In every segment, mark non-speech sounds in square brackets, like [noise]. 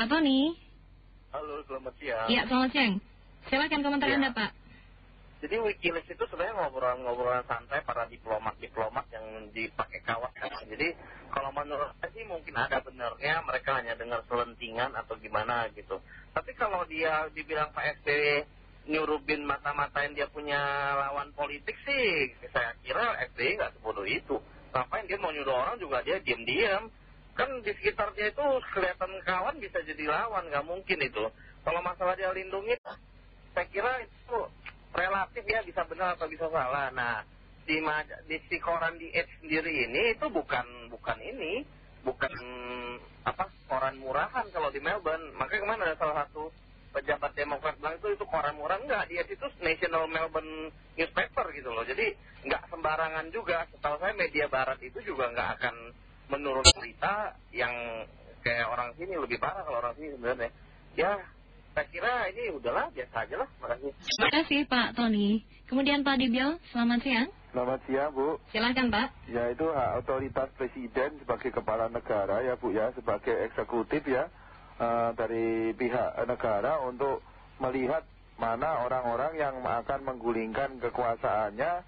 Pak Tony. Halo, selamat siang. Iya, selamat siang. Silakan komentar Ya. Anda, Pak. Jadi Wikileaks itu sebenarnya ngobrol-ngobrolan santai para diplomat-diplomat yang dipakai kawan. kan. Jadi kalau menurut saya sih mungkin ada benernya mereka hanya dengar selentingan atau gimana gitu. Tapi kalau dia dibilang Pak SBY nyurubin mata-matain dia punya lawan politik sih, saya kira SBY nggak sebodoh itu. Ngapain dia mau nyuruh orang juga dia diam-diam. Kan di sekitar dia itu kelihatan kawan bisa jadi lawan, nggak mungkin itu. Kalau masalah dia lindungi, saya kira itu relatif ya bisa benar atau bisa salah. Nah, di, di si koran di Edge sendiri ini itu bukan bukan ini, bukan apa koran murahan kalau di Melbourne. Makanya ke mana ada salah satu pejabat Demokrat bilang itu itu koran murah enggak di Edge itu National Melbourne Newspaper gitu loh. Jadi nggak sembarangan juga. Setahu saya media Barat itu juga nggak akan menurun berita yang kayak orang sini lebih parah kalau orang sini sebenarnya. Ya, saya kira ini udahlah biasa aja lah. Makasih. Terima kasih, Pak Tony. Kemudian Pak Dibyo, selamat siang. Selamat siang Bu, Silakan, Pak. ya itu hak otoritas presiden sebagai kepala negara ya Bu ya, sebagai eksekutif ya eh, dari pihak negara untuk melihat mana orang-orang yang akan menggulingkan kekuasaannya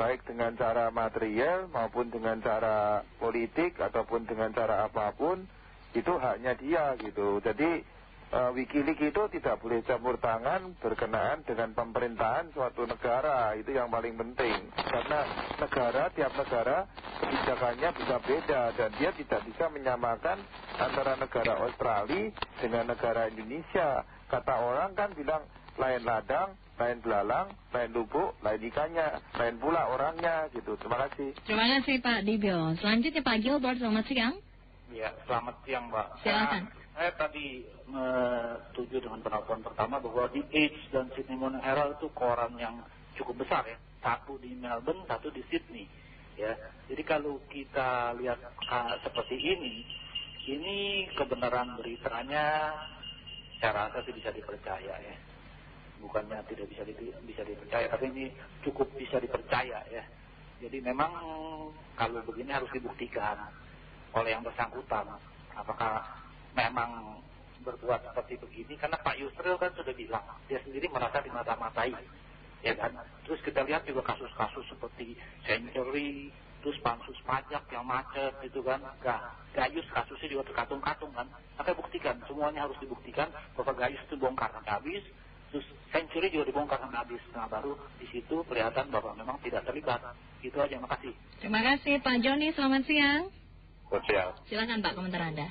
baik dengan cara material maupun dengan cara politik ataupun dengan cara apa pun itu haknya dia gitu. Jadi eh, Wikileaks itu tidak boleh campur tangan berkenaan dengan pemerintahan suatu negara. Itu yang paling penting. Karena negara tiap negara kebijakannya bisa beda dan dia tidak bisa menyamakan antara negara Australia dengan negara Indonesia. Kata orang kan bilang lain ladang lain belalang lain lubuk lain ikannya lain pula orangnya gitu terima kasih Terima kasih, Pak Dibyo. Selanjutnya Pak Gilbert, selamat siang. Ya, selamat siang Mbak. Silakan. Saya, saya tadi setuju dengan penelpon pertama bahwa di Age dan Sydney Morning Herald itu koran yang cukup besar ya. Satu di Melbourne, satu di Sydney. Ya, jadi kalau kita lihat ah, seperti ini, ini kebenaran beritanya saya rasa sih bisa dipercaya ya. Bukannya tidak bisa di- bisa dipercaya, tapi ini cukup bisa dipercaya ya. Jadi memang kalau begini harus dibuktikan oleh yang bersangkutan. Apakah memang berbuat seperti begini? Karena Pak Yusril kan sudah bilang, dia sendiri merasa dimata-matai. Ya kan? Terus kita lihat juga kasus-kasus seperti Century, terus pansus pajak yang macet gitu kan. Gak, Gayus kasusnya juga terkatung-katung kan. Maka buktikan, semuanya harus dibuktikan bahwa Gayus itu bongkar habis. Terus Century juga dibongkar sampai habis. Nah baru di situ kelihatan bahwa memang tidak terlibat. Itu aja, makasih. Terima kasih, Pak Joni. Selamat siang. Selamat siang. Silakan, Pak, komentar Anda.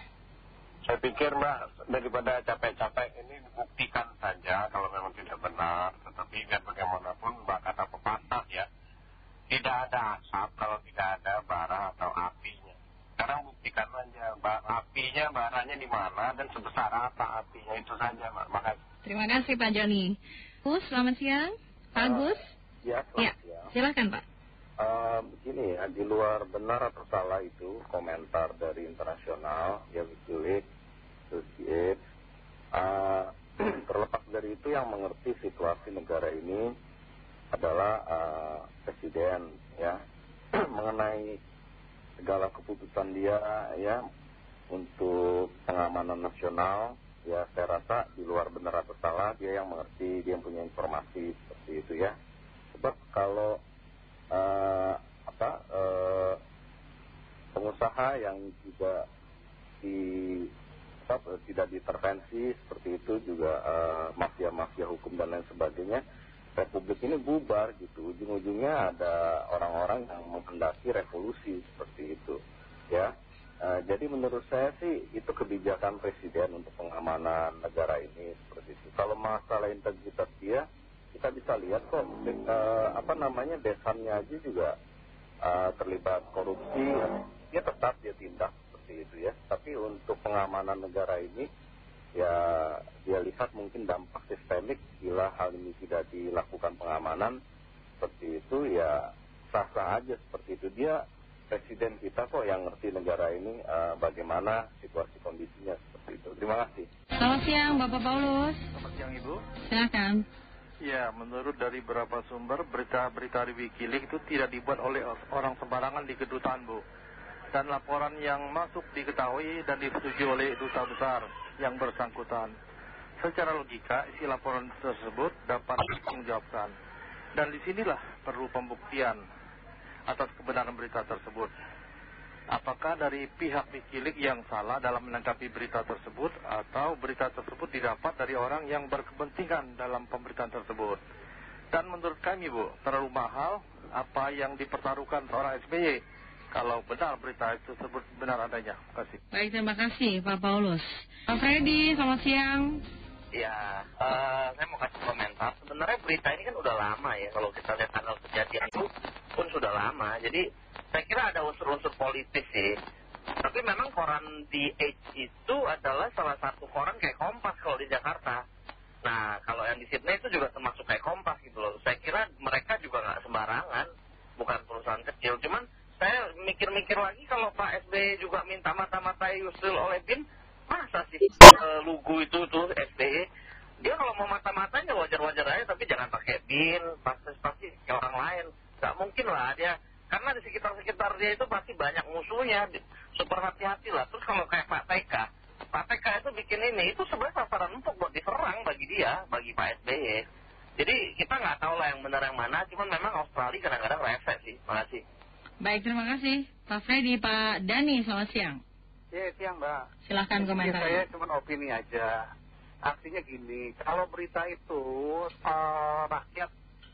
Saya pikir Mbak daripada capek-capek ini buktikan saja kalau memang tidak benar. Tetapi biar bagaimanapun Mbak kata pepatah ya. Tidak ada asap kalau tidak ada bara atau apinya. Sekarang buktikan saja Mbak, apinya, baranya di mana dan sebesar apa apinya itu saja. Terima kasih, Pak Joni. Gus, selamat siang. Pak Agus? Ya, Ya, selamat siang. silakan, Pak. Eh, begini ya, di luar benar atau salah itu komentar dari internasional, ya Wikileaks, Associates, eh, [clears throat] terlepas dari itu yang mengerti situasi negara ini adalah eh, presiden ya [clears throat] mengenai segala keputusan dia ya untuk pengamanan nasional ya saya rasa di luar benar atau salah dia yang mengerti dia yang punya informasi seperti itu ya. Sebab kalau eh, apa eh, pengusaha yang juga di apa, tidak diintervensi seperti itu juga eh, mafia-mafia hukum dan lain sebagainya republik ini bubar gitu. Ujung-ujungnya ada orang-orang yang menghendaki revolusi seperti itu ya jadi menurut saya sih itu kebijakan presiden untuk pengamanan negara ini seperti itu. Kalau masalah integritas dia kita bisa lihat kok eh, apa namanya besannya aja juga eh, terlibat korupsi. Dia tetap dia tindak seperti itu ya. Tapi untuk pengamanan negara ini ya dia lihat mungkin dampak sistemik bila hal ini tidak dilakukan pengamanan seperti itu ya sah-sah aja seperti itu. Dia presiden kita kok yang ngerti negara ini eh, bagaimana situasi kondisinya seperti itu terima kasih Selamat siang, Bapak Paulus. Selamat siang Ibu Silakan. Ya, menurut dari beberapa sumber, berita-berita di Wikileaks itu tidak dibuat oleh orang sembarangan di kedutaan, Bu. dan laporan yang masuk diketahui dan disetujui oleh duta besar yang bersangkutan. Secara logika, isi laporan tersebut dapat dipertanggungjawabkan. Dan di sinilah perlu pembuktian atas kebenaran berita tersebut. Apakah dari pihak Wikileaks yang salah dalam menanggapi berita tersebut atau berita tersebut didapat dari orang yang berkepentingan dalam pemberitaan tersebut? Dan menurut kami Bu, terlalu mahal apa yang dipertaruhkan seorang SBY kalau benar berita itu tersebut benar adanya. Terima kasih. Baik, terima kasih Pak Paulus. Pak Freddy, selamat siang. Ya, uh, saya mau kasih komentar. Sebenarnya berita ini kan udah lama ya. Kalau kita lihat tanggal kejadian itu pun sudah lama. Jadi saya kira ada unsur-unsur politis sih. Tapi memang koran di Age itu adalah salah satu koran kayak Kompas kalau di Jakarta. Nah, kalau yang di Sydney itu juga termasuk kayak Kompas gitu loh. Saya kira mereka juga nggak sembarangan. Bukan perusahaan kecil. Cuman saya mikir-mikir lagi kalau Pak SBY juga minta mata-matai Yusril oleh BIN, masa sih uh, lugu itu tuh SBY? Dia kalau mau mata-matanya wajar-wajar aja, tapi jangan pakai BIN, pasti-pasti orang lain. Gak mungkin lah dia, karena di sekitar-sekitar dia itu pasti banyak musuhnya, super hati-hati lah. Terus kalau kayak Pak TK, Pak TK itu bikin ini, itu sebenarnya sasaran empuk buat diserang bagi dia, bagi Pak SBY. Jadi kita nggak tahu lah yang benar yang mana, cuman memang Australia kadang-kadang rese sih. Terima kasih. Baik, terima kasih. Pak Freddy, Pak Dani, selamat siang. Ya, siang Mbak. Silahkan komentar. Saya cuma opini aja. Artinya gini, kalau berita itu uh, rakyat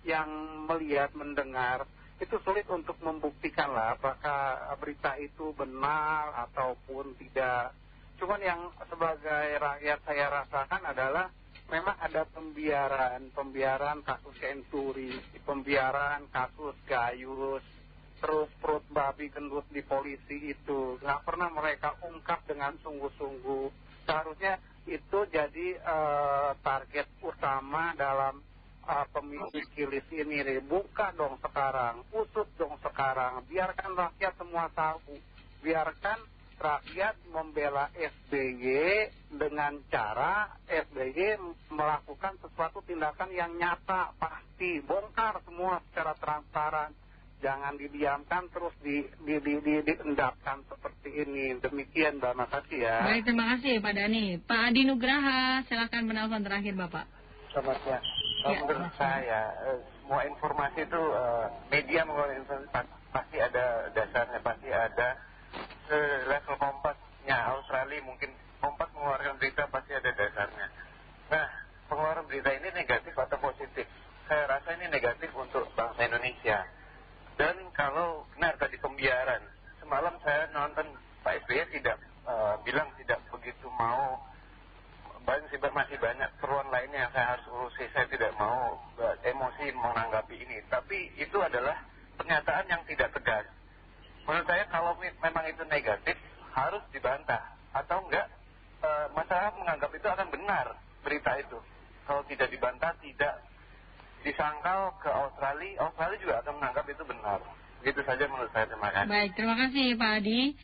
yang melihat, mendengar, itu sulit untuk membuktikan lah apakah berita itu benar ataupun tidak. Cuman yang sebagai rakyat saya rasakan adalah memang ada pembiaran, pembiaran kasus Senturi, pembiaran kasus Gayus, terus perut babi gendut di polisi itu nggak pernah mereka ungkap dengan sungguh-sungguh seharusnya itu jadi uh, target utama dalam uh, pemilu kilis ini buka dong sekarang usut dong sekarang biarkan rakyat semua tahu biarkan rakyat membela SBY dengan cara SBY melakukan sesuatu tindakan yang nyata pasti bongkar semua secara transparan jangan didiamkan terus di, di, di, di, diendapkan seperti ini. Demikian Mbak, makasih ya. Baik, terima kasih Pak Dani. Pak Adi Nugraha, silakan penelpon terakhir Bapak. Selamat siang. Ya, menurut saya, eh, semua informasi itu, eh, media mengeluarkan informasi pasti ada dasarnya, pasti ada level kompasnya Australia mungkin kompas mengeluarkan berita pasti ada dasarnya. Nah, pengeluaran berita ini negatif atau positif? Saya rasa ini negatif untuk bangsa Indonesia dan kalau benar tadi pembiaran, semalam saya nonton Pak SBY tidak uh, bilang tidak begitu mau, banyak, masih banyak keruan lainnya yang saya harus urusi, saya tidak mau uh, emosi menanggapi ini. Tapi itu adalah pernyataan yang tidak tegas. Menurut saya kalau memang itu negatif, harus dibantah. Atau enggak, uh, masyarakat menganggap itu akan benar berita itu. Kalau tidak dibantah, tidak disangkal ke Australia, Australia juga akan menganggap itu benar. Itu saja menurut saya. Terima kasih. Baik, terima kasih Pak Adi.